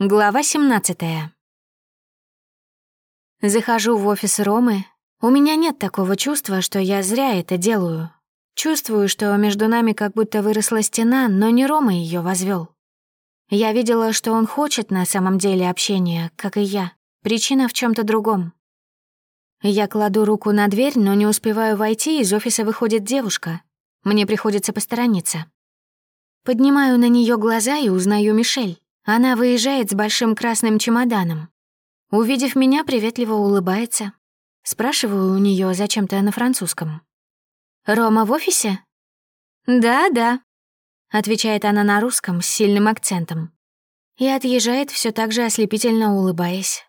Глава 17 Захожу в офис Ромы. У меня нет такого чувства, что я зря это делаю. Чувствую, что между нами как будто выросла стена, но не Рома ее возвел. Я видела, что он хочет на самом деле общения, как и я. Причина в чем то другом. Я кладу руку на дверь, но не успеваю войти, из офиса выходит девушка. Мне приходится посторониться. Поднимаю на нее глаза и узнаю Мишель. Она выезжает с большим красным чемоданом. Увидев меня, приветливо улыбается. Спрашиваю у нее зачем ты на французском. «Рома в офисе?» «Да, да», — отвечает она на русском с сильным акцентом. И отъезжает все так же ослепительно улыбаясь.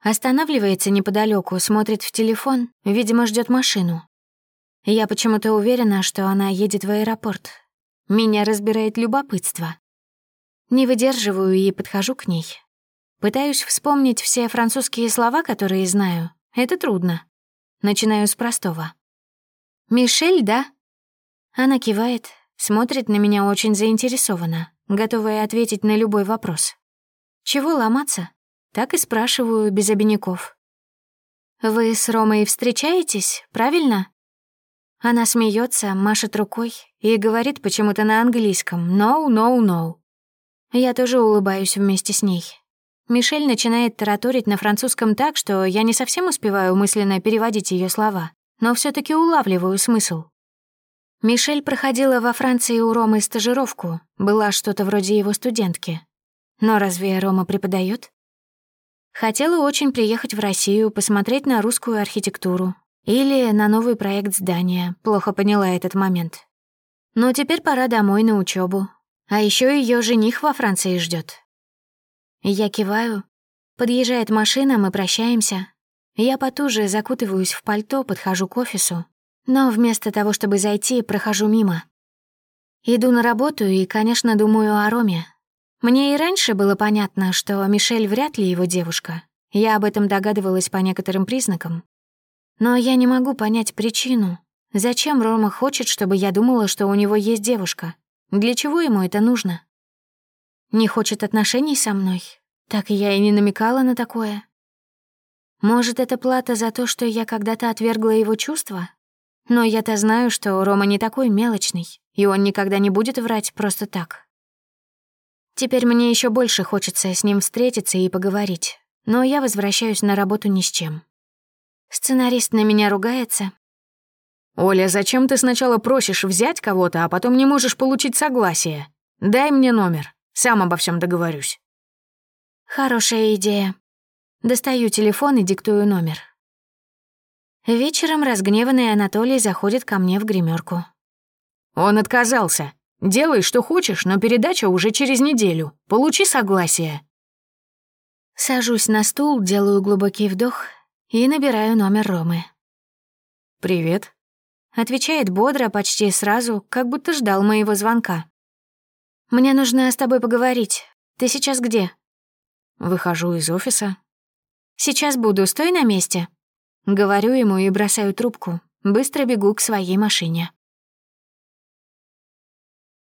Останавливается неподалеку, смотрит в телефон, видимо, ждет машину. Я почему-то уверена, что она едет в аэропорт. Меня разбирает любопытство. Не выдерживаю и подхожу к ней. Пытаюсь вспомнить все французские слова, которые знаю. Это трудно. Начинаю с простого. «Мишель, да?» Она кивает, смотрит на меня очень заинтересованно, готовая ответить на любой вопрос. «Чего ломаться?» Так и спрашиваю без обиняков. «Вы с Ромой встречаетесь, правильно?» Она смеется, машет рукой и говорит почему-то на английском «no, no, no». Я тоже улыбаюсь вместе с ней. Мишель начинает тараторить на французском так, что я не совсем успеваю мысленно переводить ее слова, но все таки улавливаю смысл. Мишель проходила во Франции у Ромы стажировку, была что-то вроде его студентки. Но разве Рома преподает? Хотела очень приехать в Россию, посмотреть на русскую архитектуру или на новый проект здания, плохо поняла этот момент. Но теперь пора домой на учебу, а еще ее жених во Франции ждет. Я киваю. Подъезжает машина, мы прощаемся. Я потуже закутываюсь в пальто, подхожу к офису. Но вместо того, чтобы зайти, прохожу мимо. Иду на работу и, конечно, думаю о Роме. Мне и раньше было понятно, что Мишель вряд ли его девушка. Я об этом догадывалась по некоторым признакам. Но я не могу понять причину. Зачем Рома хочет, чтобы я думала, что у него есть девушка? Для чего ему это нужно? Не хочет отношений со мной? Так я и не намекала на такое. Может, это плата за то, что я когда-то отвергла его чувства? Но я-то знаю, что Рома не такой мелочный, и он никогда не будет врать просто так. Теперь мне еще больше хочется с ним встретиться и поговорить, но я возвращаюсь на работу ни с чем. Сценарист на меня ругается, «Оля, зачем ты сначала просишь взять кого-то, а потом не можешь получить согласие? Дай мне номер, сам обо всем договорюсь». «Хорошая идея». Достаю телефон и диктую номер. Вечером разгневанный Анатолий заходит ко мне в гримерку. «Он отказался. Делай, что хочешь, но передача уже через неделю. Получи согласие». Сажусь на стул, делаю глубокий вдох и набираю номер Ромы. «Привет. Отвечает бодро, почти сразу, как будто ждал моего звонка. «Мне нужно с тобой поговорить. Ты сейчас где?» Выхожу из офиса. «Сейчас буду, стой на месте». Говорю ему и бросаю трубку. Быстро бегу к своей машине.